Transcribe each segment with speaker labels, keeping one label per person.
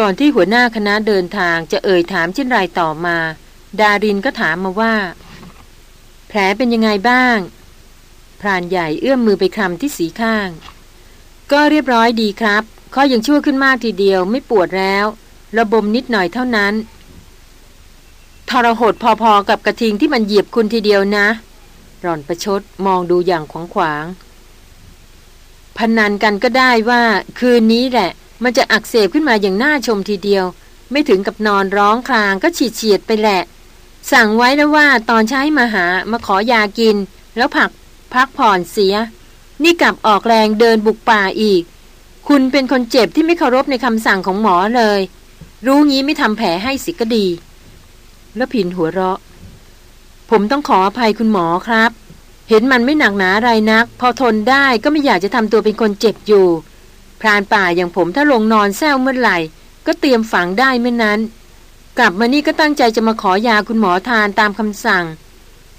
Speaker 1: ก่อนที่หัวหน้าคณะเดินทางจะเอ่ยถามเช่นไรต่อมา ดารินก็ถามมาว่า แผลเป็นยังไงบ้าง พรานใหญ่เอื้อมมือไปคลำที่สีข้าง ก็เรียบร้อยดีครับข้อยังชั่วขึ้นมากทีเดียวไม่ปวดแล้ว ระบมนิดหน่อยเท่านั้น ทรหดพอๆกับกระทิงที่มันเหยียบคุณทีเดียวนะ หล่อนประชดมองดูอย่างขวางขวางพนันกันก็ได้ว่าคืนนี้แหละ มันจะอักเสบขึ้นมาอย่างน่าชมทีเดียว ไม่ถึงกับนอนร้องคลางก็ฉีดเฉียดไปแหละ สั่งไว้แล้วว่าตอนใช้มาหามาขอยากิน แล้วผักพักผ่อนเสีย นี่กลับออกแรงเดินบุกป่าอีก คุณเป็นคนเจ็บที่ไม่เคารพในคำสั่งของหมอเลย รู้งี้ไม่ทำแผลให้สิก็ดี แล้วผินหัวเราะ ผมต้องขออภัยคุณหมอครับ เห็นมันไม่หนักหนาอะไรนัก พอทนได้ก็ไม่อยากจะทำตัวเป็นคนเจ็บอยู่ พรานป่าอย่างผมถ้าลงนอนแซวเมื่อไหร่ ก็เตรียมฝังได้เมื่อนั้น กลับมานี่ก็ตั้งใจจะมาขอยาคุณหมอทานตามคำสั่ง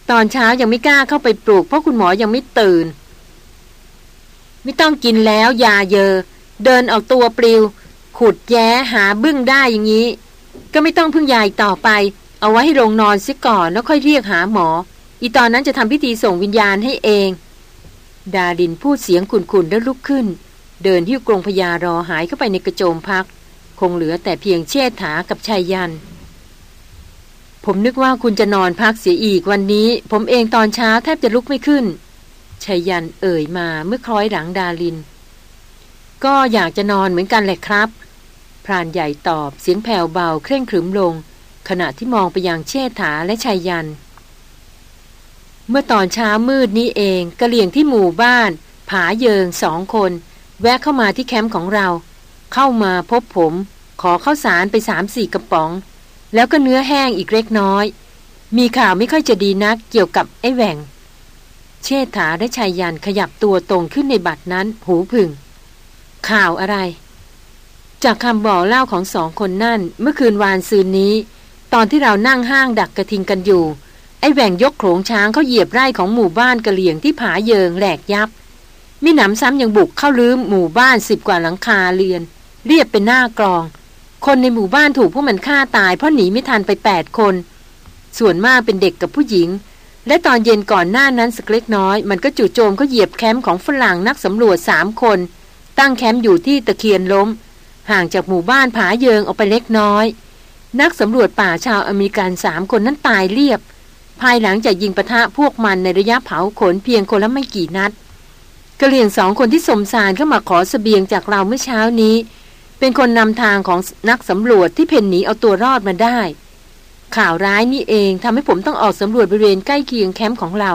Speaker 1: ตอนเช้ายังไม่กล้าเข้าไปปลูก เพราะคุณหมอยังไม่ตื่น ไม่ต้องกินแล้วยาเยอเดินออกตัวปลิว ขุดแย้หาบึ้งได้อย่างนี้ ก็ไม่ต้องพึ่งยายต่อไป เอาไว้ให้ลงนอนเสียก่อนแล้วค่อยเรียกหาหมอ อีตอนนั้นจะทำพิธีส่งวิญญาณให้เอง ดาดินพูดเสียงขุนๆแล้วลุกขึ้น เดินที่กรงพญารอหายเข้าไปในกระโจมพัก คงเหลือแต่เพียงเชษฐากับชายยัน ผมนึกว่าคุณจะนอนพักเสียอีกวันนี้ ผมเองตอนเช้าแทบจะลุกไม่ขึ้นชายันเอ่ยมาเมื่อคล้อยหลังดาลิน ก็อยากจะนอนเหมือนกันแหละครับ พรานใหญ่ตอบเสียงแผ่วเบาเคร่งขรึมลง ขณะที่มองไปยังเชษฐาและชายยัน เมื่อตอนเช้ามืดนี้เองกระเลียงที่หมู่บ้าน ผาเยิงสองคน แวะเข้ามาที่แคมป์ของเรา เข้ามาพบผม ขอข้าวสารไปสามสี่กระป๋อง แล้วก็เนื้อแห้งอีกเล็กน้อย มีข่าวไม่ค่อยจะดีนักเกี่ยวกับไอ้แหว่ง เชษฐาและชายยันขยับตัวตรงขึ้นในบัตรนั้น หูผึ่ง ข่าวอะไร จากคำบอกเล่าของสองคนนั่น เมื่อคืนวานซืนนี้ ตอนที่เรานั่งห้างดักกระทิงกันอยู่ไอ้แหว่งยกโขลงช้างเขาเหยียบไร่ของหมู่บ้านกะเหลี่ยงที่ผาเยิงแหลกยับ มิหนำซ้ำยังบุกเข้าลืมหมู่บ้านสิบกว่าหลังคาเรือน เรียบเป็นหน้ากรอง คนในหมู่บ้านถูกพวกมันฆ่าตายเพราะหนีไม่ทันไปแปดคน ส่วนมากเป็นเด็กกับผู้หญิง และตอนเย็นก่อนหน้านั้นสักเล็กน้อย มันก็จู่โจมเขาเหยียบแคมป์ของฝรั่งนักสำรวจสามคน ตั้งแคมป์อยู่ที่ตะเคียนล้ม ห่างจากหมู่บ้านผาเยิงออกไปเล็กน้อย นักสำรวจป่าชาวอเมริกันสามคนนั้นตายเรียบ ภายหลังจากยิงปะทะพวกมันในระยะเผาขนเพียงคนละไม่กี่นัด กะเหลี่ยงสองคนที่สมสารเข้ามาขอสเสบียงจากเราเมื่อเช้านี้ เป็นคนนำทางของนักสำรวจที่เพ่นหนีเอาตัวรอดมาได้ ข่าวร้ายนี่เองทำให้ผมต้องออกสำรวจบริเวณใกล้เคียงแคมป์ของเรา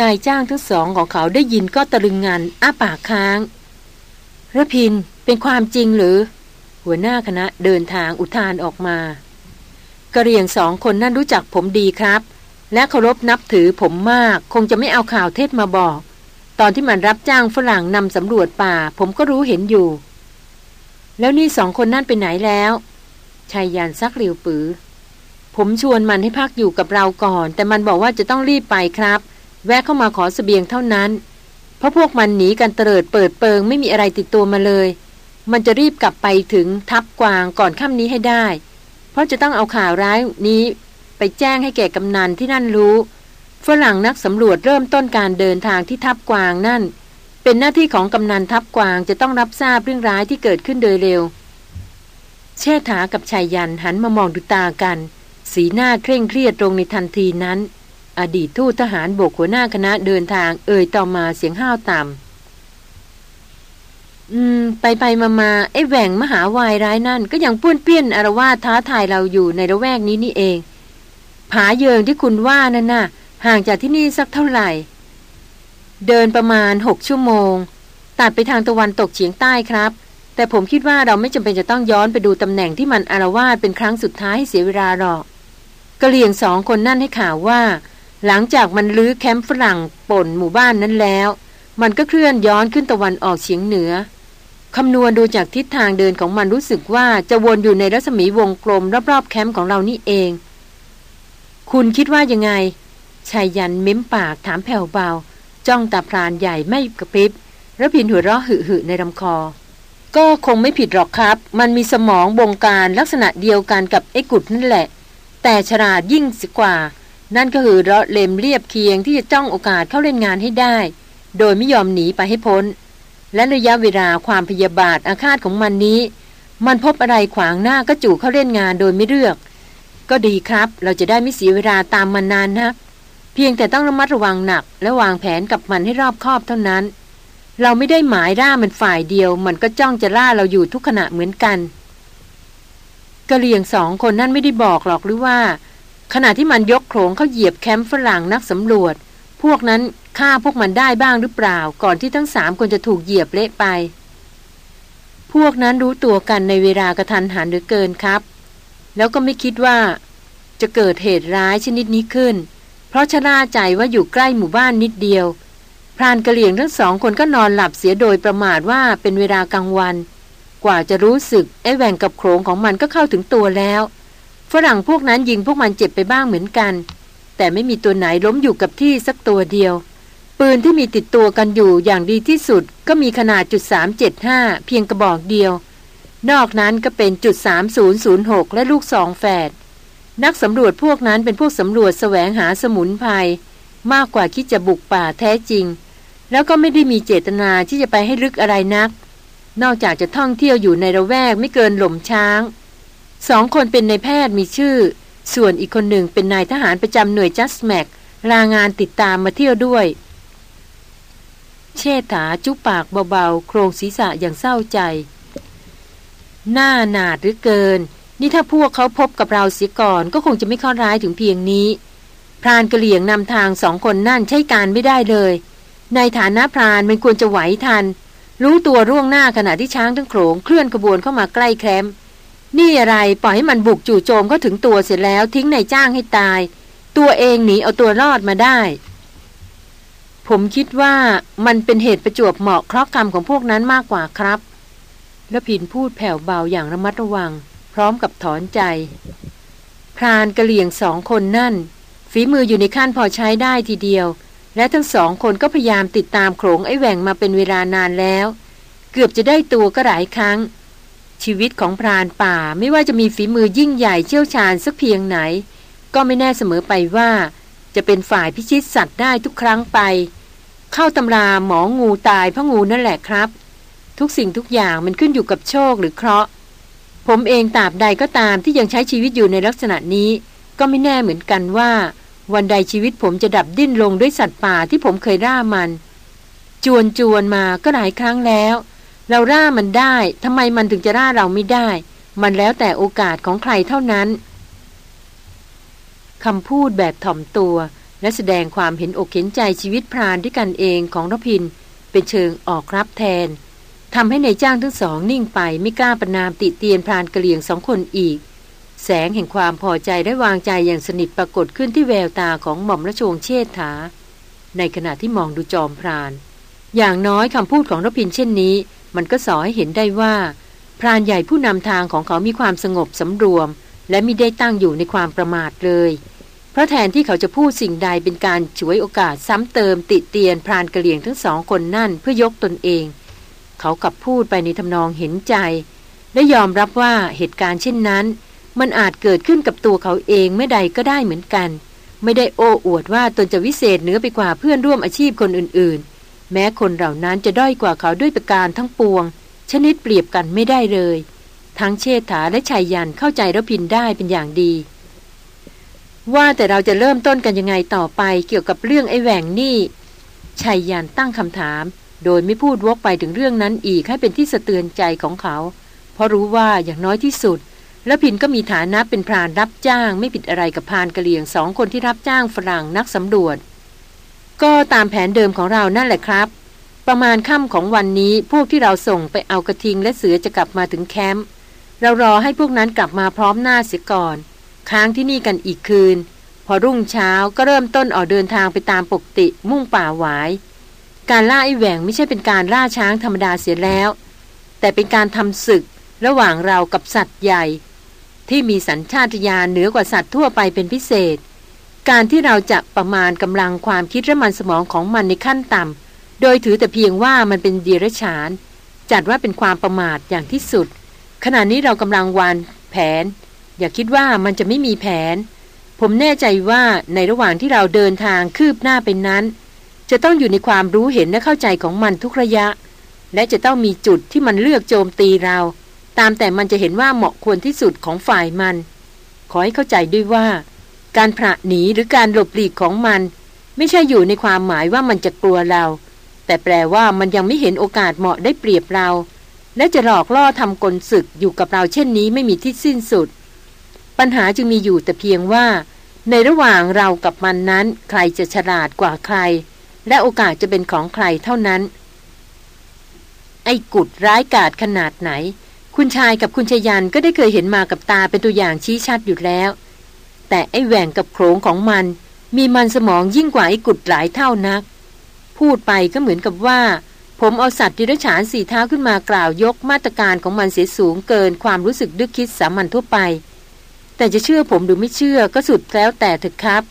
Speaker 1: นายจ้างทั้งสองของเขาได้ยินก็ตะลึงงานอ้าปากค้างระพินเป็นความจริงหรือ หัวหน้าคณะเดินทางอุทานออกมากระเหรี่ยงสองคนนั่นรู้จักผมดีครับ และเคารพนับถือผมมาก คงจะไม่เอาข่าวเท็จมาบอก ตอนที่มันรับจ้างฝรั่งนำสำรวจป่า ผมก็รู้เห็นอยู่ แล้วนี่สองคนนั่นไปไหนแล้วชายยานซักริวปือ ผมชวนมันให้พักอยู่กับเราก่อน แต่มันบอกว่าจะต้องรีบไปครับ แวะเข้ามาขอสเสบียงเท่านั้น เพราะพวกมันหนีกันเตลิดเปิดเปิงไม่มีอะไรติดตัวมาเลย มันจะรีบกลับไปถึงทับกวางก่อนค่ำนี้ให้ได้ เพราะจะต้องเอาข่าวร้ายนี้ ไปแจ้งให้แก่กำนันที่นั่นรู้ ฝรั่งนักสำรวจเริ่มต้นการเดินทางที่ทับกวางนั่น เป็นหน้าที่ของกำนันทับกวางจะต้องรับทราบเรื่องร้ายที่เกิดขึ้นโดยเร็ว เชษฐากับชายยันหันมามองดูตากัน สีหน้าเคร่งเครียดตรงในทันทีนั้น อดีตทูตทหารบกหัวหน้าคณะเดินทางเอ่ยต่อมาเสียงห้าวต่ำอืม ไปไปมามาไอ้แหว่งมหาวายร้ายนั่น ก็ยังป้วนเปี้ยนอารวาสท้าทายเราอยู่ในระแวกนี้นี่เองผาเยิงที่คุณว่านั่นน่ะ ห่างจากที่นี่สักเท่าไหร่ เดินประมาณหกชั่วโมง ตัดไปทางตะวันตกเฉียงใต้ครับ แต่ผมคิดว่าเราไม่จำเป็นจะต้องย้อนไปดูตำแหน่งที่มันอารวาสเป็นครั้งสุดท้ายให้เสียเวลาหรอกกะเหลี่ยงสองคนนั่นให้ข่าวว่า หลังจากมันลื้อแคมป์ฝรั่งป่นหมู่บ้านนั้นแล้ว มันก็เคลื่อนย้อนขึ้นตะวันออกเฉียงเหนือคำนวณดูจากทิศทางเดินของมันรู้สึกว่าจะวนอยู่ในรัศมีวงกลมรอบๆแคมป์ของเรานี่เอง คุณคิดว่ายังไง ชายยันเม้มปากถามแผ่วเบา จ้องตาพรานใหญ่ไม่กระพริบแล้วพินหัวเราะหึหึในลำคอ ก็คงไม่ผิดหรอกครับ มันมีสมองบงการลักษณะเดียวกันกับไอ้กุดนั่นแหละ แต่ฉลาดยิ่งสิกว่า นั่นก็คือเราเลมเรียบเคียงที่จะจ้องโอกาสเข้าเล่นงานให้ได้ โดยไม่ยอมหนีไปให้พ้น และระยะเวลาความพยาบาทอาฆาตของมันนี้ มันพบอะไรขวางหน้าก็จู่เข้าเล่นงานโดยไม่เลือก ก็ดีครับ เราจะได้ไม่เสียเวลาตามมันนานนะัก เพียงแต่ต้องระมัดระวังหนัก และวางแผนกับมันให้รอบคอบเท่านั้น เราไม่ได้หมายร่ามันฝ่ายเดียว มันก็จ้องจะล่าเราอยู่ทุกขณะเหมือนกันกะเหลี่ยงสองคนนั่นไม่ได้บอกหรอกหรือว่า ขณะที่มันยกโขงเขาเหยียบแคมป์ฝรั่งนักสำรวจ พวกนั้นฆ่าพวกมันได้บ้างหรือเปล่า ก่อนที่ทั้งสามคนจะถูกเหยียบเละไป พวกนั้นรู้ตัวกันในเวลากระทันหันหรือเกินครับ แล้วก็ไม่คิดว่า จะเกิดเหตุร้ายชนิดนี้ขึ้น เพราะชะล่าใจว่าอยู่ใกล้หมู่บ้านนิดเดียว พรานกระเหลี่ยงทั้งสองคนก็นอนหลับเสียโดยประมาทว่าเป็นเวลากลางวัน กว่าจะรู้สึกไอ้แหว่งกับโขงของมันก็เข้าถึงตัวแล้ว ฝรั่งพวกนั้นยิงพวกมันเจ็บไปบ้างเหมือนกัน แต่ไม่มีตัวไหนล้มอยู่กับที่สักตัวเดียว ปืนที่มีติดตัวกันอยู่อย่างดีที่สุด ก็มีขนาดจุด375 เพียงกระบอกเดียวนอกนั้นก็เป็นจุด3006 และลูกสองแฝด นักสำรวจพวกนั้นเป็นพวกสำรวจแสวงหาสมุนไพรมากกว่าคิดจะบุกป่าแท้จริง แล้วก็ไม่ได้มีเจตนาที่จะไปให้ลึกอะไรนัก นอกจากจะท่องเที่ยวอยู่ในระแวกไม่เกินหล่มช้างสองคนเป็นนายแพทย์มีชื่อ ส่วนอีกคนหนึ่งเป็นนายทหารประจำหน่วยจัสแมกลางานติดตามมาเที่ยวด้วย เชษฐาจุปากเบาๆ โครงศีรษะอย่างเศร้าใจ หน้าหนาดหรือเกิน นี่ถ้าพวกเขาพบกับเราเสียก่อนก็คงจะไม่ข้อร้ายถึงเพียงนี้ พรานกระเหลี่ยงนำทางสองคนนั่นใช้การไม่ได้เลย ในฐานะพรานมันควรจะไหวทัน รู้ตัวร่วงหน้าขณะที่ช้างทั้งโขงเคลื่อนขบวนเข้ามาใกล้แคมป์นี่อะไรปล่อยให้มันบุกจู่โจมเขาถึงตัวเสร็จแล้วทิ้งนายจ้างให้ตาย ตัวเองหนีเอาตัวรอดมาได้ ผมคิดว่ามันเป็นเหตุประจวบเหมาะเคราะห์กรรมของพวกนั้นมากกว่าครับ แล้วพินพูดแผ่วเบาอย่างระมัดระวัง พร้อมกับถอนใจ พรานกระเหลี่ยงสองคนนั่น ฝีมืออยู่ในขั้นพอใช้ได้ทีเดียว และทั้งสองคนก็พยายามติดตามโขงไอ้แหว่งมาเป็นเวลานานแล้ว เกือบจะได้ตัวก็หลายครั้ง ชีวิตของพรานป่าไม่ว่าจะมีฝีมือยิ่งใหญ่เชี่ยวชาญสักเพียงไหน ก็ไม่แน่เสมอไปว่า จะเป็นฝ่ายพิชิตสัตว์ได้ทุกครั้งไป เข้าตำราหมองูตายเพราะงูนั่นแหละครับ ทุกสิ่งทุกอย่างมันขึ้นอยู่กับโชคหรือเคราะห์ ผมเองตราบใดก็ตามที่ยังใช้ชีวิตอยู่ในลักษณะนี้ ก็ไม่แน่เหมือนกันว่า วันใดชีวิตผมจะดับดิ้นลงด้วยสัตว์ป่าที่ผมเคยร่ามัน จวนจวนมาก็หลายครั้งแล้ว เราร่ามันได้ทำไมมันถึงจะร่าเราไม่ได้ มันแล้วแต่โอกาสของใครเท่านั้นคำพูดแบบถ่อมตัว และแสดงความเห็นอกเห็นใจชีวิตพรานด้วยกันเองของรพิน เป็นเชิงออกรับแทน ทำให้ในจ้างทั้งสองนิ่งไปไม่กล้าประนามติเตียนพรานกระเหลี่ยงสองคนอีก แสงแห่งความพอใจได้วางใจอย่างสนิทปรากฏขึ้นที่แววตาของหม่อมราชวงศ์เชษฐา ในขณะที่มองดูจอมพราน อย่างน้อยคำพูดของรพินเช่นนี้ มันก็สอให้เห็นได้ว่า พรานใหญ่ผู้นำทางของเขามีความสงบสำรวม และมิได้ตั้งอยู่ในความประมาทเลย เพราะแทนที่เขาจะพูดสิ่งใดเป็นการฉวยโอกาสซ้ำเติมติเตียนพรานกระเหลี่ยงทั้งสองคนนั่นเพื่อยกตนเอง เขากลับพูดไปในทำนองเห็นใจ และยอมรับว่าเหตุการณ์เช่นนั้น มันอาจเกิดขึ้นกับตัวเขาเองไม่ใดก็ได้เหมือนกัน ไม่ได้โอ้อวดว่าตนจะวิเศษเหนือไปกว่าเพื่อนร่วมอาชีพคนอื่นๆ แม้คนเหล่านั้นจะด้อยกว่าเขาด้วยประการทั้งปวง ชนิดเปรียบกันไม่ได้เลย ทั้งเชษฐาและชายยันเข้าใจรพินได้เป็นอย่างดีว่าแต่เราจะเริ่มต้นกันยังไงต่อไปเกี่ยวกับเรื่องไอ้แหว่งนี่ชายยันตั้งคำถาม โดยไม่พูดวกไปถึงเรื่องนั้นอีกให้เป็นที่สะเตือนใจของเขา เพราะรู้ว่าอย่างน้อยที่สุด แล้วพินก็มีฐานะเป็นพรานรับจ้าง ไม่ผิดอะไรกับพรานกะเหลี่ยงสองคนที่รับจ้างฝรั่งนักสำรวจ ก็ตามแผนเดิมของเรานั่นแหละครับ ประมาณค่ำของวันนี้พวกที่เราส่งไปเอากระทิงและเสือจะกลับมาถึงแคมป์เรารอให้พวกนั้นกลับมาพร้อมหน้าเสียก่อน ค้างที่นี่กันอีกคืน พอรุ่งเช้าก็เริ่มต้นออกเดินทางไปตามปกติมุ่งป่าหวาย การล่าไอ้แหวงไม่ใช่เป็นการล่าช้างธรรมดาเสียแล้ว แต่เป็นการทำศึกระหว่างเรากับสัตว์ใหญ่ ที่มีสัญชาตญาณเหนือกว่าสัตว์ทั่วไปเป็นพิเศษ การที่เราจะประมาณกำลังความคิดและมันสมองของมันในขั้นต่ำโดยถือแต่เพียงว่ามันเป็นเดรัจฉาน จัดว่าเป็นความประมาทอย่างที่สุด ขณะนี้เรากำลังวานแผน อย่าคิดว่ามันจะไม่มีแผน ผมแน่ใจว่าในระหว่างที่เราเดินทางคืบหน้าไปนั้น จะต้องอยู่ในความรู้เห็นและเข้าใจของมันทุกระยะ และจะต้องมีจุดที่มันเลือกโจมตีเรา ตามแต่มันจะเห็นว่าเหมาะควรที่สุดของฝ่ายมัน ขอให้เข้าใจด้วยว่า การผละหนีหรือการหลบหลีกของมัน ไม่ใช่อยู่ในความหมายว่ามันจะกลัวเรา แต่แปลว่ามันยังไม่เห็นโอกาสเหมาะได้เปรียบเรา และจะหลอกล่อทำกลศึกอยู่กับเราเช่นนี้ไม่มีที่สิ้นสุด ปัญหาจึงมีอยู่แต่เพียงว่า ในระหว่างเรากับมันนั้น ใครจะฉลาดกว่าใคร และโอกาสจะเป็นของใครเท่านั้น ไอ้กุดร้ายกาจขนาดไหน คุณชายกับคุณชยันก็ได้เคยเห็นมากับตาเป็นตัวอย่างชี้ชัดอยู่แล้ว แต่ไอ้แหว่งกับโขงของมัน มีมันสมองยิ่งกว่าไอ้กุดหลายเท่านัก พูดไปก็เหมือนกับว่า ผมเอาสัตว์ดิรัจฉานสี่เท้าขึ้นมากล่าวยกมาตรการของมันเสียสูงเกินความรู้สึกนึกคิดสามัญทั่วไป แต่จะเชื่อผมหรือไม่เชื่อก็สุดแล้วแต่เถอะครับ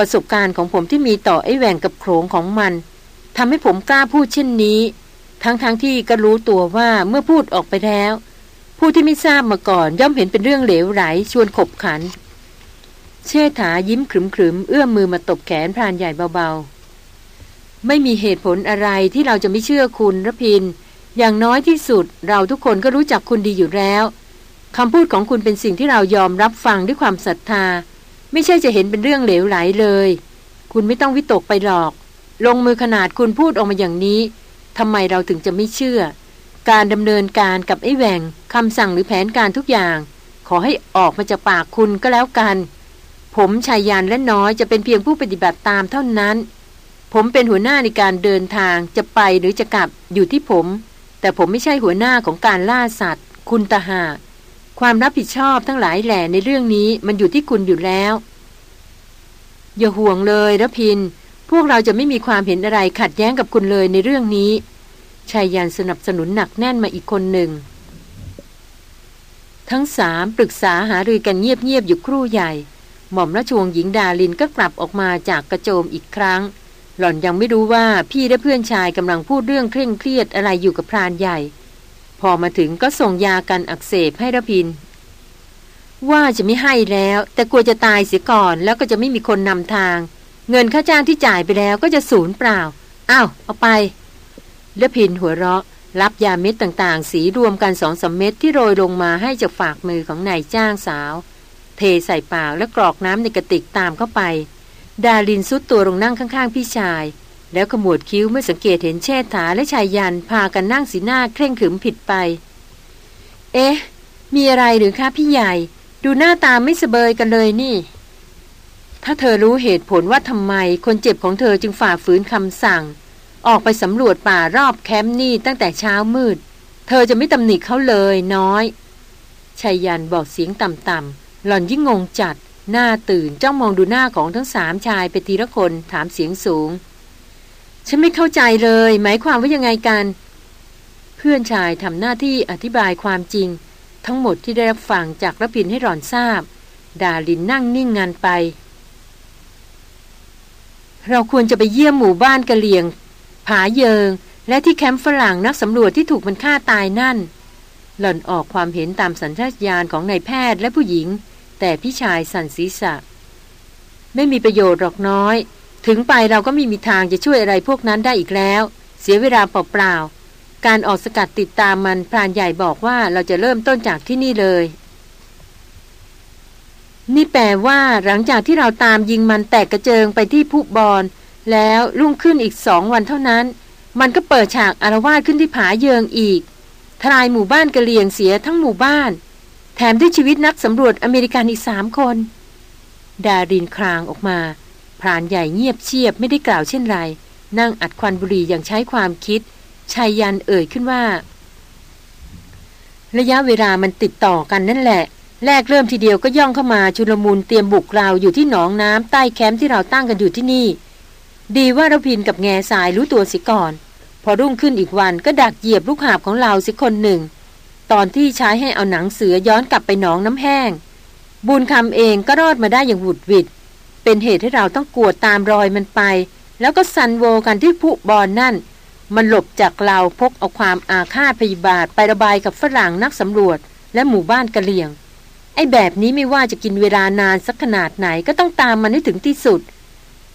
Speaker 1: ประสบการณ์ของผมที่มีต่อไอ้แหว่งกับโขงของมันทำให้ผมกล้าพูดเช่นนี้ ทั้งๆทที่ก็รู้ตัวว่าเมื่อพูดออกไปแล้ว ผู้ที่ไม่ทราบมาก่อนย่อมเห็นเป็นเรื่องเหลวไหลชวนขบขัน เชษฐายิ้มขรึมๆเอื้อมมือมาตบแขนพรานใหญ่เบาๆ ไม่มีเหตุผลอะไรที่เราจะไม่เชื่อคุณรพิน อย่างน้อยที่สุดเราทุกคนก็รู้จักคุณดีอยู่แล้วคำพูดของคุณเป็นสิ่งที่เรายอมรับฟังด้วยความศรัทธา ไม่ใช่จะเห็นเป็นเรื่องเหลวไหลเลย คุณไม่ต้องวิตกไปหรอก ลงมือขนาดคุณพูดออกมาอย่างนี้ทำไมเราถึงจะไม่เชื่อ การดำเนินการกับไอ้แหวงคำสั่งหรือแผนการทุกอย่าง ขอให้ออกมาจากปากคุณก็แล้วกัน ผมชายยานและน้อยจะเป็นเพียงผู้ปฏิบัติตามเท่านั้น ผมเป็นหัวหน้าในการเดินทางจะไปหรือจะกลับอยู่ที่ผม แต่ผมไม่ใช่หัวหน้าของการล่าสัตว์ คุณตาหาก ความรับผิดชอบทั้งหลายแหล่ในเรื่องนี้มันอยู่ที่คุณอยู่แล้ว อย่าห่วงเลยระพิน พวกเราจะไม่มีความเห็นอะไรขัดแย้งกับคุณเลยในเรื่องนี้ชายยันสนับสนุนหนักแน่นมาอีกคนหนึ่ง ทั้งสามปรึกษาหารือกันเงียบๆอยู่ครู่ใหญ่ หม่อมราชวงศ์หญิงดาลินก็กลับออกมาจากกระโจมอีกครั้ง หล่อนยังไม่รู้ว่าพี่และเพื่อนชายกำลังพูดเรื่องเคร่งเครียดอะไรอยู่กับพรานใหญ่ พอมาถึงก็ส่งยากันอักเสบให้ระพิน ว่าจะไม่ให้แล้ว แต่กลัวจะตายเสียก่อนแล้วก็จะไม่มีคนนำทาง เงินค่าจ้างที่จ่ายไปแล้วก็จะสูญเปล่าอ้าวเอาไปและพินหัวเราะ รับยาเม็ดต่างๆ สีรวมกันสองสมเม็ดที่โรยลงมาให้จากฝากมือของนายจ้างสาว เทใส่ปากและกรอกน้ำในกระติกตามเข้าไป ดาลินซุดตัวลงนั่งข้างๆ พี่ชาย แล้วขมวดคิ้วเมื่อสังเกตเห็นเชษฐาและชายยันพากันนั่งสีหน้าเคร่งขรึมผิดไป เอ๊ะ มีอะไรหรือคะพี่ใหญ่ ดูหน้าตาไม่สเบยกันเลยนี่ ถ้าเธอรู้เหตุผลว่าทำไมคนเจ็บของเธอจึงฝ่าฝืนคำสั่ง ออกไปสำรวจป่ารอบแคมป์นี่ตั้งแต่เช้ามืด เธอจะไม่ตำหนิเขาเลยน้อยชายยันบอกเสียงต่ำๆ หล่อนยิ่งงงจัด หน้าตื่นจ้องมองดูหน้าของทั้งสามชายไปทีละคนถามเสียงสูง ฉันไม่เข้าใจเลย หมายความว่ายังไงกัน เพื่อนชายทำหน้าที่อธิบายความจริง ทั้งหมดที่ได้รับฟังจากระพินให้หลอนทราบ ดาลินนั่งนิ่งงานไป เราควรจะไปเยี่ยมหมู่บ้านกะเหลี่ยง ผาเยิง และที่แคมป์ฝรั่งนักสำรวจที่ถูกมันฆ่าตายนั่น หล่อนออกความเห็นตามสัญชาตญาณของนายแพทย์และผู้หญิง แต่พี่ชายสันศีษะ ไม่มีประโยชน์หรอกน้อย ถึงไปเราก็ไม่มีทางจะช่วยอะไรพวกนั้นได้อีกแล้ว เสียเวลาเปล่าๆการออกสกัดติดตามมันพรานใหญ่บอกว่าเราจะเริ่มต้นจากที่นี่เลย นี่แปลว่าหลังจากที่เราตามยิงมันแตกกระเจิงไปที่ผู้บอลแล้วรุ่งขึ้นอีกสองวันเท่านั้น มันก็เปิดฉากอารวาสขึ้นที่ผาเยิงอีก ทลายหมู่บ้านกะเหลี่ยงเสียทั้งหมู่บ้าน แถมด้วยชีวิตนักสำรวจอเมริกันอีกสามคน ดารินคลางออกมา พรานใหญ่เงียบเชียบไม่ได้กล่าวเช่นไร นั่งอัดควันบุหรี่อย่างใช้ความคิดชายยันเอ่ยขึ้นว่า ระยะเวลามันติดต่อกันนั่นแหละ แรกเริ่มทีเดียวก็ย่องเข้ามาชุลมุนเตรียมบุกเราอยู่ที่หนองน้ำใต้แคมป์ที่เราตั้งกันอยู่ที่นี่ ดีว่าเราพินกับแง่สายรู้ตัวสิก่อน พอรุ่งขึ้นอีกวันก็ดักเหยียบลูกหาบของเราสิคนหนึ่ง ตอนที่ใช้ให้เอาหนังเสือย้อนกลับไปหนองน้ำแห้ง บุญคำเองก็รอดมาได้อย่างหวุดหวิด เป็นเหตุให้เราต้องกวดตามรอยมันไป แล้วก็ซันโวกันที่ผู้บอลนนั่น มันหลบจากเราพกเอาความอาฆาตพยาบาทไประบายกับฝรั่งนักสำรวจ และหมู่บ้านกะเหลี่ยง ไอ้แบบนี้ไม่ว่าจะกินเวลานานสักขนาดไหนก็ต้องตามมันให้ถึงที่สุด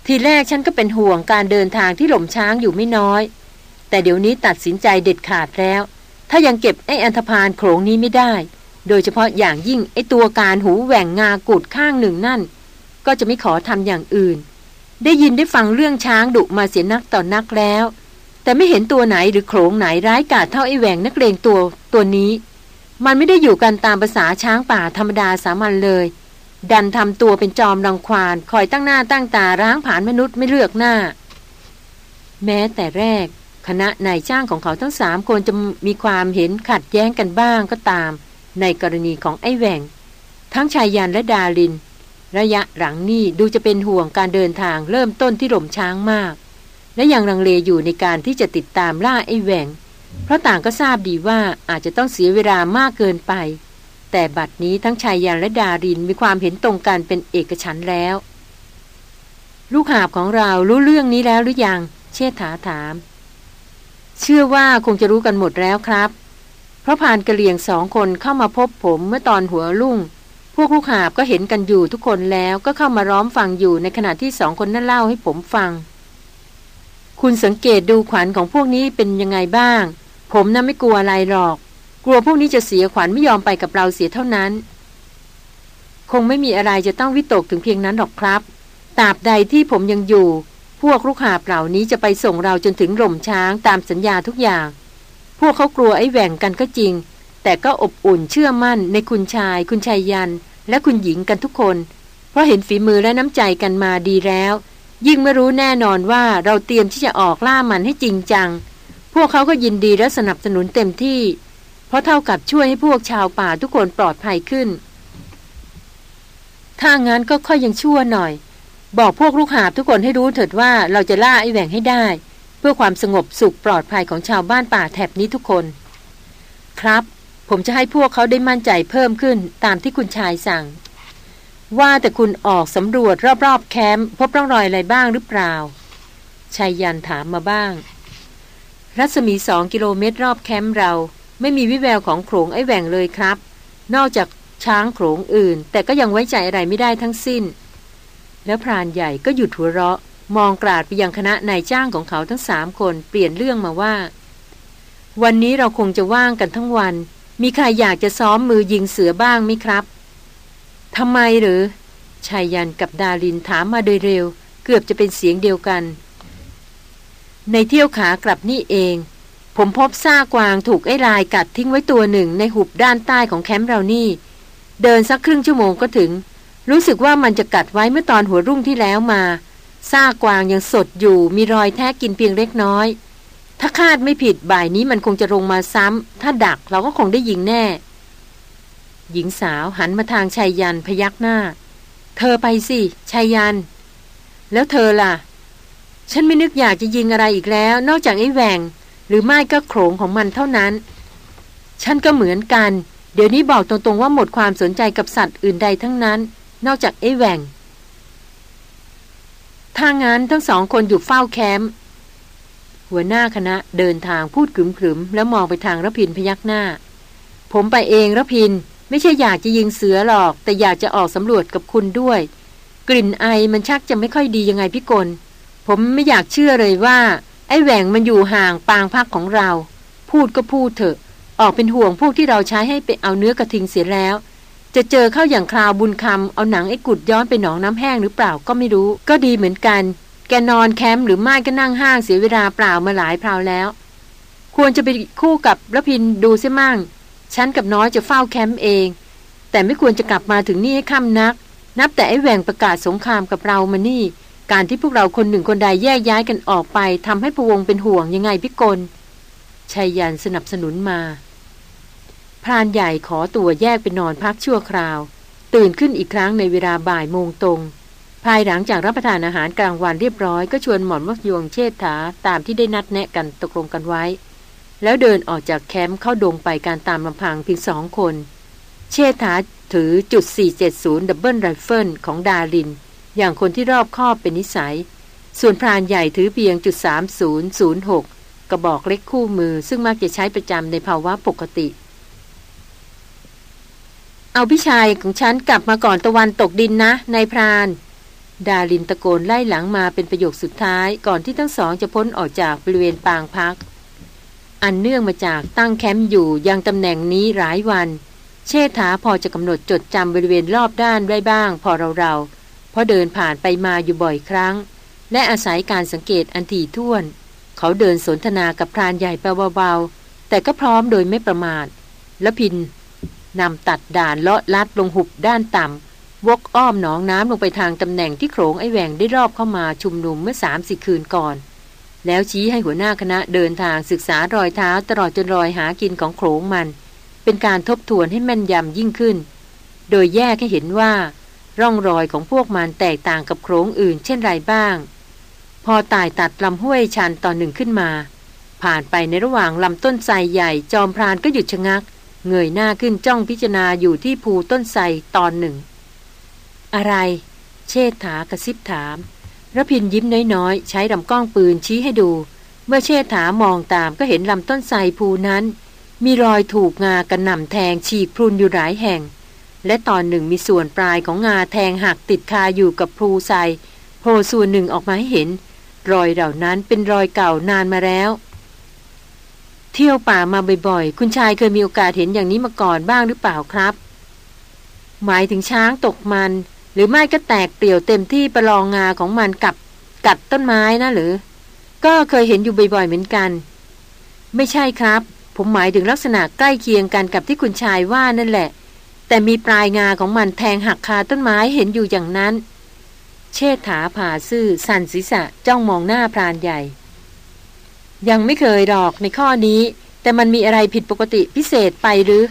Speaker 1: ทีแรกฉันก็เป็นห่วงการเดินทางที่หล่มช้างอยู่ไม่น้อย แต่เดี๋ยวนี้ตัดสินใจเด็ดขาดแล้ว ถ้ายังเก็บไอ้อันธพาลโขงนี้ไม่ได้ โดยเฉพาะอย่างยิ่งไอ้ตัวการหูแหว่งงากุดข้างหนึ่งนั่น ก็จะไม่ขอทำอย่างอื่น ได้ยินได้ฟังเรื่องช้างดุมาเสียนักต่อนนักแล้ว แต่ไม่เห็นตัวไหนหรือโขงไหนร้ายกาจเท่าไอ้แหวงนักเลงตัวตัวนี้ มันไม่ได้อยู่กันตามภาษาช้างป่าธรรมดาสามัญเลย ดันทำตัวเป็นจอมรังควาน คอยตั้งหน้าตั้งตาร้างผ่านมนุษย์ไม่เลือกหน้า แม้แต่แรก คณะนายจ้างของเขาทั้งสามคนจะมีความเห็นขัดแย้งกันบ้างก็ตาม ในกรณีของไอ้แหวงทั้งชายยันและดาลิน ระยะหลังนี่ดูจะเป็นห่วงการเดินทางเริ่มต้นที่หล่มช้างมาก และยังรังเลอยู่ในการที่จะติดตามล่าไอ้แหวง เพราะต่างก็ทราบดีว่าอาจจะต้องเสียเวลามากเกินไป แต่บัดนี้ทั้งชายยันและดารินมีความเห็นตรงกันเป็นเอกฉันแล้ว ลูกหาบของเรารู้เรื่องนี้แล้วหรือยัง เชษฐาถาม เชื่อว่าคงจะรู้กันหมดแล้วครับ เพราะผ่านกระเลียงสองคนเข้ามาพบผมเมื่อตอนหัวลุ่ง พวกลูกหาบก็เห็นกันอยู่ทุกคนแล้วก็เข้ามาร้อมฟังอยู่ในขณะที่สองคนนั้นเล่าให้ผมฟัง คุณสังเกตดูขวัญของพวกนี้เป็นยังไงบ้าง ผมน่ะไม่กลัวอะไรหรอก กลัวพวกนี้จะเสียขวัญไม่ยอมไปกับเราเสียเท่านั้น คงไม่มีอะไรจะต้องวิตกถึงเพียงนั้นหรอกครับตราบใดที่ผมยังอยู่ พวกลูกหาเหล่านี้จะไปส่งเราจนถึงหล่มช้างตามสัญญาทุกอย่าง พวกเขากลัวไอ้แหว่งกันก็จริง แต่ก็อบอุ่นเชื่อมั่นในคุณชาย คุณชายยัน และคุณหญิงกันทุกคน เพราะเห็นฝีมือและน้ำใจกันมาดีแล้ว ยิ่งไม่รู้แน่นอนว่าเราเตรียมที่จะออกล่ามันให้จริงจัง พวกเขาก็ยินดีและสนับสนุนเต็มที่ เพราะเท่ากับช่วยให้พวกชาวป่าทุกคนปลอดภัยขึ้น ถ้างั้นก็ค่อยยังชั่วหน่อย บอกพวกลูกหาบทุกคนให้รู้เถิดว่าเราจะล่าไอ้แหว่งให้ได้ เพื่อความสงบสุขปลอดภัยของชาวบ้านป่าแถบนี้ทุกคน ครับ ผมจะให้พวกเขาได้มั่นใจเพิ่มขึ้นตามที่คุณชายสั่ง ว่าแต่คุณออกสำรวจรอบๆแคมป์พบร่องรอยอะไรบ้างหรือเปล่าชายยันถามมาบ้าง รัศมีสองกิโลเมตรรอบแคมป์เรา ไม่มีวิแววของโขงไอ้แหว่งเลยครับ นอกจากช้างโขงอื่น แต่ก็ยังไว้ใจอะไรไม่ได้ทั้งสิ้น แล้วพรานใหญ่ก็หยุดหัวเราะ มองกราดไปยังคณะนายจ้างของเขาทั้งสามคนเปลี่ยนเรื่องมาว่า วันนี้เราคงจะว่างกันทั้งวัน มีใครอยากจะซ้อมมือยิงเสือบ้างไหมครับทำไมหรือชายยันกับดารินถามมาโดยเร็ว เกือบจะเป็นเสียงเดียวกัน ในเที่ยวขากลับนี่เอง ผมพบซากกวางถูกไอ้ลายกัดทิ้งไว้ตัวหนึ่งในหุบด้านใต้ของแคมป์เรานี่ เดินสักครึ่งชั่วโมงก็ถึง รู้สึกว่ามันจะกัดไว้เมื่อตอนหัวรุ่งที่แล้วมาซากกวางยังสดอยู่มีรอยแท้กินเพียงเล็กน้อย ถ้าคาดไม่ผิดบ่ายนี้มันคงจะลงมาซ้ำ ถ้าดักเราก็คงได้ยิงแน่ หญิงสาวหันมาทางชายยันพยักหน้า เธอไปสิชายยัน แล้วเธอล่ะ ฉันไม่นึกอยากจะยิงอะไรอีกแล้ว นอกจากไอ้แหวงหรือไม่ก็โขงของมันเท่านั้น ฉันก็เหมือนกัน เดี๋ยวนี้บอกตรงๆว่าหมดความสนใจกับสัตว์อื่นใดทั้งนั้น นอกจากไอ้แหวงถ้างั้นทั้งสองคนอยู่เฝ้าแคมป์ หัวหน้าคณะเดินทางพูดขรึมๆแล้วมองไปทางระพินพยักหน้า ผมไปเองระพิน ไม่ใช่อยากจะยิงเสือหรอก แต่อยากจะออกสำรวจกับคุณด้วย กลิ่นไอมันชักจะไม่ค่อยดียังไงพี่กลผมไม่อยากเชื่อเลยว่า ไอ้แหว่งมันอยู่ห่างปางพักของเรา พูดก็พูดเถอะ ออกเป็นห่วงพวกที่เราใช้ให้ไปเอาเนื้อกระทิงเสียแล้วจะเจอเข้าอย่างคราวบุญคำเอาหนังไอ้กุดย้อนไปหนองน้ำแห้งหรือเปล่าก็ไม่รู้ ก็ดีเหมือนกัน แกนอนแคมป์หรือไม่ก็นั่งห้างเสียเวลาเปล่ามาหลายคราวแล้ว ควรจะไปคู่กับระพินดูเสียมั่งฉันกับน้อยจะเฝ้าแคมป์เอง แต่ไม่ควรจะกลับมาถึงนี่ให้ค่ำนัก นับแต่ไอ้แหว่งประกาศสงครามกับเรามานี่ การที่พวกเราคนหนึ่งคนใดแยกย้ายกันออกไปทำให้พวงเป็นห่วงยังไงพิกลชายยันสนับสนุนมาพรานใหญ่ขอตัวแยกไปนอนพักชั่วคราว ตื่นขึ้นอีกครั้งในเวลาบ่ายโมงตรง ภายหลังจากรับประทานอาหารกลางวันเรียบร้อยก็ชวนหมอนมักยวงเชษฐาตามที่ได้นัดแนะกันตกลงกันไว้ แล้วเดินออกจากแคมป์เข้าดงไปกันตามลำพังเพียงสองคน เชษฐาถือจุด 470 double rifle ของดาริน อย่างคนที่รอบคอบเป็นนิสัย ส่วนพรานใหญ่ถือเพียงจุด 3006 กระบอกเล็กคู่มือซึ่งมักจะใช้ประจำในภาวะปกติ เอาพี่ชายของฉันกลับมาก่อนตะวันตกดินนะนายพราน ดาลินตะโกนไล่หลังมาเป็นประโยคสุดท้ายก่อนที่ทั้งสองจะพ้นออกจากบริเวณปางพัก อันเนื่องมาจากตั้งแคมป์อยู่ยังตำแหน่งนี้หลายวัน เชษฐาพอจะกำหนดจดจำบริเวณรอบด้านได้บ้าง พอเราๆเพราะเดินผ่านไปมาอยู่บ่อยครั้ง และอาศัยการสังเกตอันถี่ถ้วน เขาเดินสนทนากับพรานใหญ่เบาๆแต่ก็พร้อมโดยไม่ประมาทและพินนำตัดด่านเลาะลัดลงหุบด้านต่ำ วกอ้อมหนองน้ำลงไปทางตำแหน่งที่โขงไอแหวงได้รอบเข้ามาชุมนุมเมื่อสามสิคืนก่อน แล้วชี้ให้หัวหน้าคณะเดินทางศึกษารอยเท้าตลอดจนรอยหากินของโขงมัน เป็นการทบทวนให้แม่นยำยิ่งขึ้น โดยแยกให้เห็นว่า ร่องรอยของพวกมันแตกต่างกับโขงอื่น เช่นไรบ้าง พอตายตัดลำห้วยชันตอนหนึ่งขึ้นมา ผ่านไปในระหว่างลำต้นไทรใหญ่จอมพรานก็หยุดชะงัก เงยหน้าขึ้นจ้องพิจารณาอยู่ที่ภูต้นไทรตอนหนึ่ง อะไร เชษฐากระซิบถามระพินยิ้มน้อยๆ ใช้ลำกล้องปืนชี้ให้ดู เมื่อเชษฐามองตามก็เห็นลำต้นไทรภูนั้น มีรอยถูกงากระหน่ำแทงฉีกพรุนอยู่หลายแห่ง และตอนหนึ่งมีส่วนปลายของงาแทงหักติดคาอยู่กับภูไทรโผล่ส่วนหนึ่งออกมาให้เห็น รอยเหล่านั้นเป็นรอยเก่านานมาแล้ว เที่ยวป่ามาบ่อยๆ คุณชายเคยมีโอกาสเห็นอย่างนี้มาก่อนบ้างหรือเปล่าครับ หมายถึงช้างตกมัน หรือไม่ก็แตกเปลี่ยวเต็มที่ประลองงาของมันกับกัดต้นไม้นะหรือ ก็เคยเห็นอยู่บ่อยๆเหมือนกัน ไม่ใช่ครับ ผมหมายถึงลักษณะใกล้เคียงกันกับที่คุณชายว่านั่นแหละ แต่มีปลายงาของมันแทงหักคาต้นไม้เห็นอยู่อย่างนั้น เชษฐาผ่าซื่อ สันศีษะจ้องมองหน้าพรานใหญ่ ยังไม่เคยดอกในข้อนี้ แต่มันมีอะไรผิดปกติพิเศษไปหรือ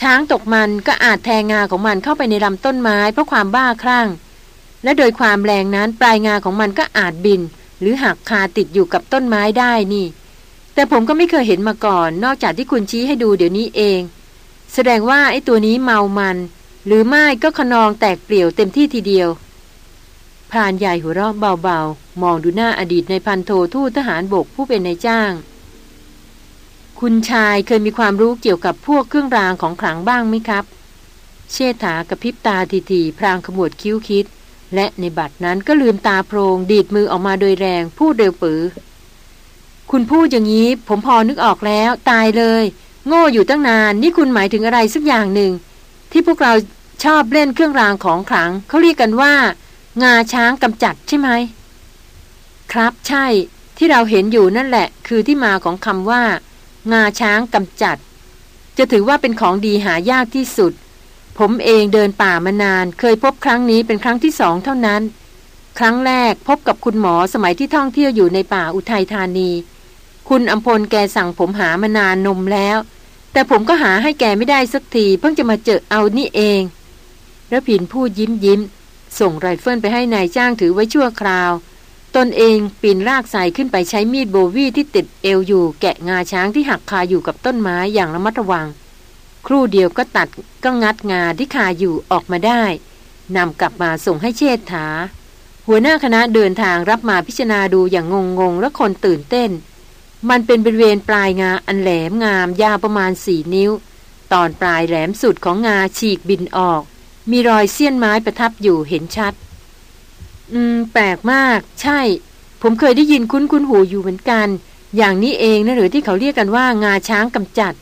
Speaker 1: ช้างตกมันก็อาจแทงงาของมันเข้าไปในลำต้นไม้เพราะความบ้าคลั่ง และโดยความแรงนั้นปลายงาของมันก็อาจบิน หรือหักคาติดอยู่กับต้นไม้ได้นี่ แต่ผมก็ไม่เคยเห็นมาก่อน นอกจากที่คุณชี้ให้ดูเดี๋ยวนี้เอง แสดงว่าไอ้ตัวนี้เมามัน หรือไม่ก็ขนองแตกเปลี่ยวเต็มที่ทีเดียวพรานใหญ่หัวเราะเบาๆ มองดูหน้าอดีตในพันโททูตทหารบกผู้เป็นนายจ้าง คุณชายเคยมีความรู้เกี่ยวกับพวกเครื่องรางของขลังบ้างไหมครับ เชษฐากระพริบตาทีๆพรางขมวดคิ้วคิด และในบัดนั้นก็ลืมตาโพรงดีดมือออกมาโดยแรงพูดเร็วปือ คุณพูดอย่างนี้ ผมพอนึกออกแล้ว ตายเลย โง่อยู่ตั้งนาน นี่คุณหมายถึงอะไรสักอย่างหนึ่ง ที่พวกเราชอบเล่นเครื่องรางของขลังเขาเรียกกันว่า งาช้างกำจัดใช่ไหมครับใช่ ที่เราเห็นอยู่นั่นแหละ คือที่มาของคำว่า งาช้างกำจัด จะถือว่าเป็นของดีหายากที่สุด ผมเองเดินป่ามานาน เคยพบครั้งนี้เป็นครั้งที่สองเท่านั้น ครั้งแรกพบกับคุณหมอสมัยที่ท่องเที่ยวอยู่ในป่าอุทัยธานี คุณอัมพลแกสั่งผมหามานานนมแล้ว แต่ผมก็หาให้แกไม่ได้สักที เพิ่งจะมาเจอเอานี่เองระพินพูดยิ้มยิ้ม ส่งไรเฟิลไปให้นายจ้างถือไว้ชั่วคราว ตนเองปีนรากใส่ขึ้นไปใช้มีดโบวีที่ติดเอวอยู่ แกะงาช้างที่หักคาอยู่กับต้นไม้อย่างระมัดระวัง ครู่เดียวก็ตัดก็งัดงาที่คาอยู่ออกมาได้นำกลับมาส่งให้เชษฐา หัวหน้าคณะเดินทางรับมาพิจารณาดูอย่างงงงและคนตื่นเต้น มันเป็นบริเวณปลายงาอันแหลมงามยาวประมาณสี่นิ้ว ตอนปลายแหลมสุดของงาฉีกบินออก มีรอยเสี้ยนไม้ประทับอยู่เห็นชัด อืม แปลกมาก ใช่ ผมเคยได้ยินคุ้นคุ้นหูอยู่เหมือนกัน อย่างนี้เองนะหรือที่เขาเรียกกันว่างาช้างกำจัด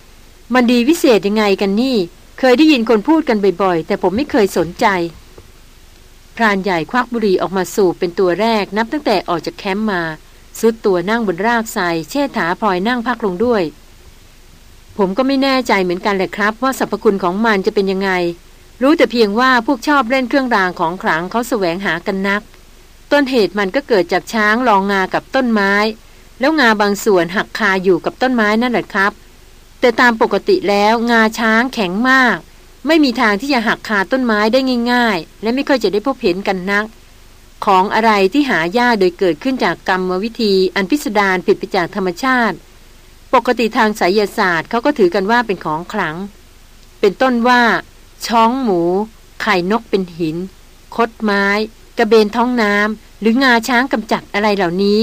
Speaker 1: มันดีวิเศษยังไงกันนี่ เคยได้ยินคนพูดกันบ่อยๆ แต่ผมไม่เคยสนใจ พรานใหญ่ควักบุหรี่ออกมาสูบเป็นตัวแรกนับตั้งแต่ออกจากแคมป์มาซุดตัวนั่งบนรากไทรเช่ถาพลอยนั่งพักลงด้วย ผมก็ไม่แน่ใจเหมือนกันแหละครับ ว่าสรรพคุณของมันจะเป็นยังไง รู้แต่เพียงว่าพวกชอบเล่นเครื่องรางของขลังเขาแสวงหากันนัก ต้นเหตุมันก็เกิดจากช้างลองงากับต้นไม้ แล้วงาบางส่วนหักคาอยู่กับต้นไม้นั่นแหละครับ แต่ตามปกติแล้วงาช้างแข็งมาก ไม่มีทางที่จะหักคาต้นไม้ได้ง่าย ๆ และไม่ค่อยจะได้พบเห็นกันนัก ของอะไรที่หายากโดยเกิดขึ้นจากกรรมวิธีอันพิสดารผิดไปจากธรรมชาติ ปกติทางไสยศาสตร์เขาก็ถือกันว่าเป็นของขลัง เป็นต้นว่า ช้องหมู ไข่นกเป็นหิน คดไม้ กระเบนท้องน้ำหรืองาช้างกำจัดอะไรเหล่านี้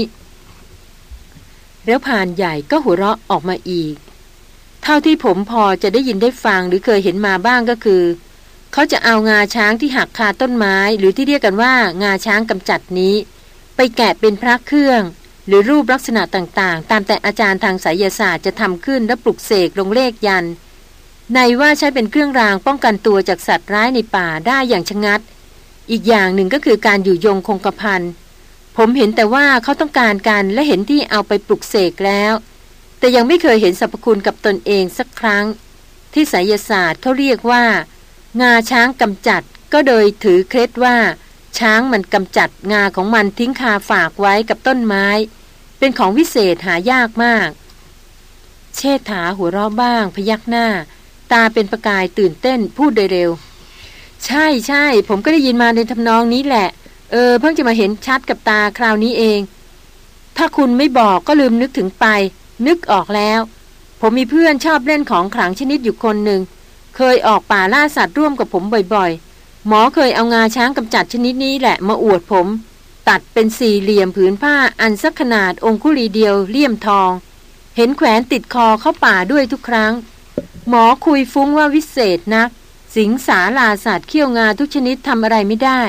Speaker 1: แล้วผ่านใหญ่ก็หัวเราะออกมาอีก เท่าที่ผมพอจะได้ยินได้ฟังหรือเคยเห็นมาบ้างก็คือ เขาจะเอางาช้างที่หักคาต้นไม้ หรือที่เรียกกันว่างาช้างกำจัดนี้ ไปแกะเป็นพระเครื่อง หรือรูปลักษณะต่างๆ ตามแต่อาจารย์ทางไสยศาสตร์จะทำขึ้นและปลุกเสกลงเลขยันในว่าใช้เป็นเครื่องรางป้องกันตัวจากสัตว์ร้ายในป่าได้อย่างชะงัด อีกอย่างหนึ่งก็คือการอยู่ยงคงกระพันผมเห็นแต่ว่าเขาต้องการกันและเห็นที่เอาไปปลุกเสกแล้ว แต่ยังไม่เคยเห็นสรรพคุณกับตนเองสักครั้ง ที่ไสยศาสตร์เขาเรียกว่า งาช้างกำจัดก็โดยถือเคล็ดว่า ช้างมันกำจัดงาของมันทิ้งคาฝากไว้กับต้นไม้ เป็นของวิเศษหายากมาก เชษฐาหัวเราะบ้าง พยักหน้า ตาเป็นประกายตื่นเต้นพูดโดยเร็ว ใช่ใช่ผมก็ได้ยินมาในทำนองนี้แหละ เออ เพิ่งจะมาเห็นชัดกับตาคราวนี้เอง ถ้าคุณไม่บอกก็ลืมนึกถึงไป นึกออกแล้ว ผมมีเพื่อนชอบเล่นของขลังชนิดอยู่คนหนึ่ง เคยออกป่าล่าสัตว์ร่วมกับผมบ่อยๆ หมอเคยเอางาช้างกำจัดชนิดนี้แหละมาอวดผม ตัดเป็นสี่เหลี่ยมผืนผ้าอันสักขนาดองคุลีเดียวเลี่ยมทอง เห็นแขวนติดคอเข้าป่าด้วยทุกครั้ง หมอคุยฟุ้งว่าวิเศษนัก สิงสาลาสัตว์เขี้ยวงาทุกชนิดทำอะไรไม่ได้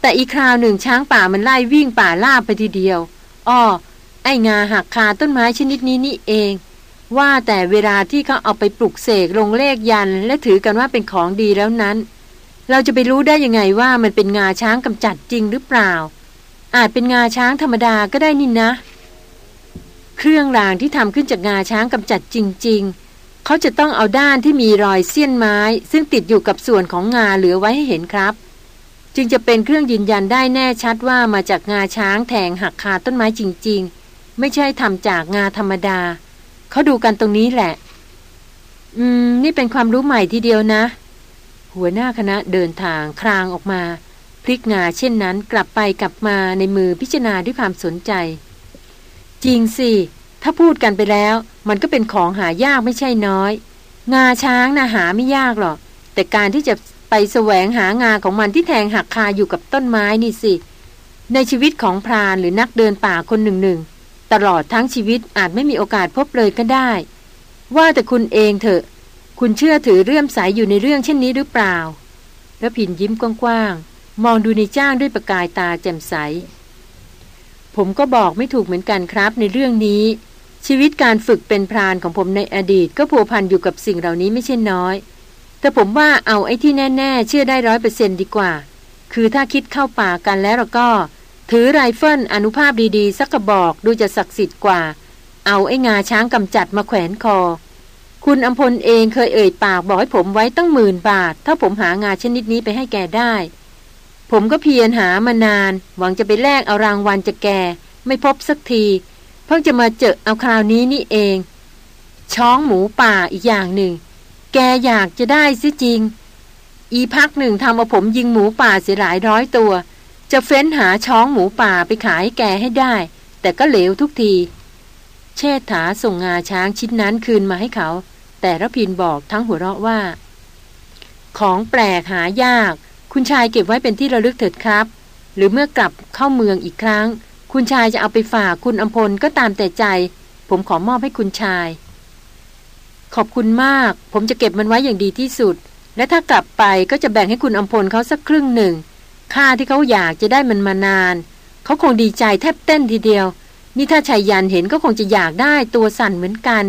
Speaker 1: แต่อีคราวหนึ่งช้างป่ามันไล่วิ่งป่าล่าไปทีเดียว อ้อ ไองาหักคาต้นไม้ชนิดนี้นี่เอง ว่าแต่เวลาที่เขาเอาไปปลุกเสกลงเลขยัน และถือกันว่าเป็นของดีแล้วนั้น เราจะไปรู้ได้ยังไงว่ามันเป็นงาช้างกำจัดจริงหรือเปล่า อาจเป็นงาช้างธรรมดาก็ได้นี่นะ เครื่องรางที่ทำขึ้นจากงาช้างกำจัดจริง ๆ เขาจะต้องเอาด้านที่มีรอยเสี้ยนไม้ ซึ่งติดอยู่กับส่วนของงาเหลือไว้ให้เห็นครับ จึงจะเป็นเครื่องยืนยันได้แน่ชัดว่ามาจากงาช้างแทงหักคาต้นไม้จริง ๆ ไม่ใช่ทำจากงาธรรมดา เขาดูกันตรงนี้แหละ อืม นี่เป็นความรู้ใหม่ทีเดียวนะ หัวหน้าคณะเดินทางคลางออกมาพลิกงาเช่นนั้นกลับไปกลับมาในมือพิจารณาด้วยความสนใจ จริงสิ ถ้าพูดกันไปแล้ว มันก็เป็นของหายากไม่ใช่น้อย งาช้างนะหาไม่ยากหรอก แต่การที่จะไปแสวงหางาของมันที่แทงหักคาอยู่กับต้นไม้นี่สิ ในชีวิตของพรานหรือนักเดินป่าคนหนึ่งหนึ่งตลอดทั้งชีวิตอาจไม่มีโอกาสพบเลยก็ได้ ว่าแต่คุณเองเถอะ คุณเชื่อถือเรื่อมใสยอยู่ในเรื่องเช่นนี้หรือเปล่า แล้วผินยิ้มกว้างๆ มองดูในจ้างด้วยประกายตาแจ่มใส ผมก็บอกไม่ถูกเหมือนกันครับในเรื่องนี้ ชีวิตการฝึกเป็นพรานของผมในอดีต ก็พัวพันอยู่กับสิ่งเหล่านี้ไม่ใช่น้อย แต่ผมว่าเอาไอ้ที่แน่ ๆ เชื่อได้ร้อยเปอร์เซนดีกว่า คือถ้าคิดเข้าป่ากันแล้วเราก็ ถือไรเฟิลอานุภาพดีๆ สักกระบอกดูจะศักดิ์สิทธิ์กว่า เอาไอ้งาช้างกำจัดมาแขวนคอ คุณอำพลเองเคยเอ่ยปากบอกให้ผมไว้ตั้งหมื่นบาท ถ้าผมหางาชนิดนี้ไปให้แกได้ ผมก็เพียรหามานาน หวังจะไปแลกเอารางวัลจะแก ไม่พบสักที เพิ่งจะมาเจอเอาคราวนี้นี่เอง ช้องหมูป่าอีกอย่างหนึ่ง แกอยากจะได้ซิจริง อีพักหนึ่งทำเอาผมยิงหมูป่าเสียหลายร้อยตัว จะเฟ้นหาช้องหมูป่าไปขายแกให้ได้ แต่ก็เหลวทุกที เชษฐาส่งงาช้างชิ้นนั้นคืนมาให้เขา แต่ระพินบอกทั้งหัวเราะว่า ของแปลกหายาก คุณชายเก็บไว้เป็นที่ระลึกเถิดครับ หรือเมื่อกลับเข้าเมืองอีกครั้ง คุณชายจะเอาไปฝากคุณอัมพลก็ตามแต่ใจ ผมขอมอบให้คุณชาย ขอบคุณมาก ผมจะเก็บมันไว้อย่างดีที่สุด และถ้ากลับไปก็จะแบ่งให้คุณอมพลเขาสักครึ่งหนึ่ง ค่าที่เขาอยากจะได้มันมานาน เขาคงดีใจแทบเต้นทีเดียว นี่ถ้าชายยันเห็นก็คงจะอยากได้ตัวสั่นเหมือนกัน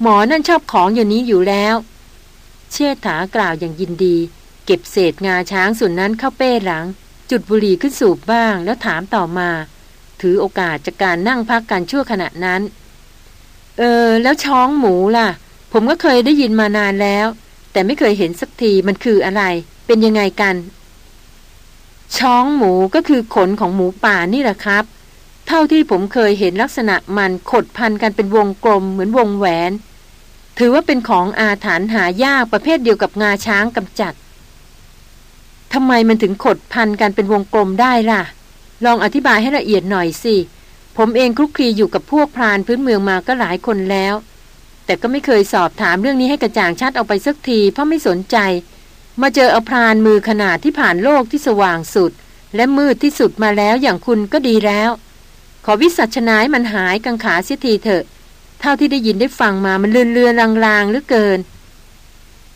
Speaker 1: หมอนั่นชอบของอย่างนี้อยู่แล้ว เชษฐากล่าวอย่างยินดี เก็บเศษงาช้างส่วนนั้นเข้าเป้หลัง จุดบุหรี่ขึ้นสูบบ้างแล้วถามต่อมา ถือโอกาสจากการนั่งพักกันชั่วขณะนั้น เออ แล้วช้องหมูล่ะ ผมก็เคยได้ยินมานานแล้ว แต่ไม่เคยเห็นสักทีมันคืออะไร เป็นยังไงกัน ช้องหมูก็คือขนของหมูป่านี่แหละครับ เท่าที่ผมเคยเห็นลักษณะมันขดพันกันเป็นวงกลมเหมือนวงแหวน ถือว่าเป็นของอาถรรพ์หายากประเภทเดียวกับงาช้างกำจัดทำไมมันถึงขดพันกันเป็นวงกลมได้ล่ะ ลองอธิบายให้ละเอียดหน่อยสิ ผมเองคลุกคลีอยู่กับพวกพรานพื้นเมืองมาก็หลายคนแล้ว แต่ก็ไม่เคยสอบถามเรื่องนี้ให้กระจ่างชัดเอาไปสักที เพราะไม่สนใจ มาเจอเอาพรานมือขนาดที่ผ่านโลกที่สว่างสุด และมืดที่สุดมาแล้วอย่างคุณก็ดีแล้ว ขอวิสัชนายมันหายกังขาเสียทีเถอะ เท่าที่ได้ยินได้ฟังมามันเลือนเลือนลางๆเหลือเกิน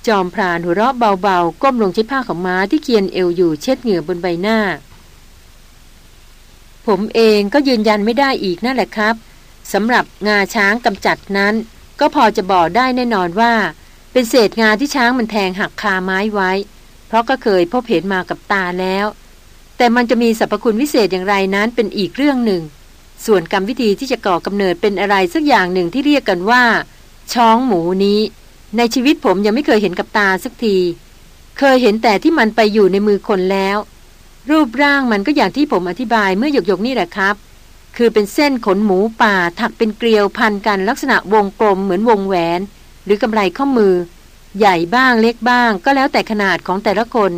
Speaker 1: จอมพรานหัวเราะเบาๆ ก้มลงใช้ผ้าของม้าที่เคียนเอวอยู่เช็ดเหงื่อบนใบหน้า ผมเองก็ยืนยันไม่ได้อีกนั่นแหละครับสำหรับงาช้างกำจัดนั้น ก็พอจะบอกได้แน่นอนว่า เป็นเศษงาที่ช้างมันแทงหักคาไม้ไว้ เพราะก็เคยพบเห็นมากับตาแล้ว แต่มันจะมีสรรพคุณวิเศษอย่างไรนั้นเป็นอีกเรื่องหนึ่ง ส่วนกรรมวิธีที่จะก่อกำเนิดเป็นอะไรสักอย่างหนึ่งที่เรียกกันว่า ช้องหมูนี้ ในชีวิตผมยังไม่เคยเห็นกับตาสักที เคยเห็นแต่ที่มันไปอยู่ในมือคนแล้ว รูปร่างมันก็อย่างที่ผมอธิบายเมื่อหยกหยกนี่แหละครับ คือเป็นเส้นขนหมูป่าถักเป็นเกลียวพันกันลักษณะวงกลมเหมือนวงแหวน หรือกำไรข้อมือ ใหญ่บ้างเล็กบ้าง ก็แล้วแต่ขนาดของแต่ละคน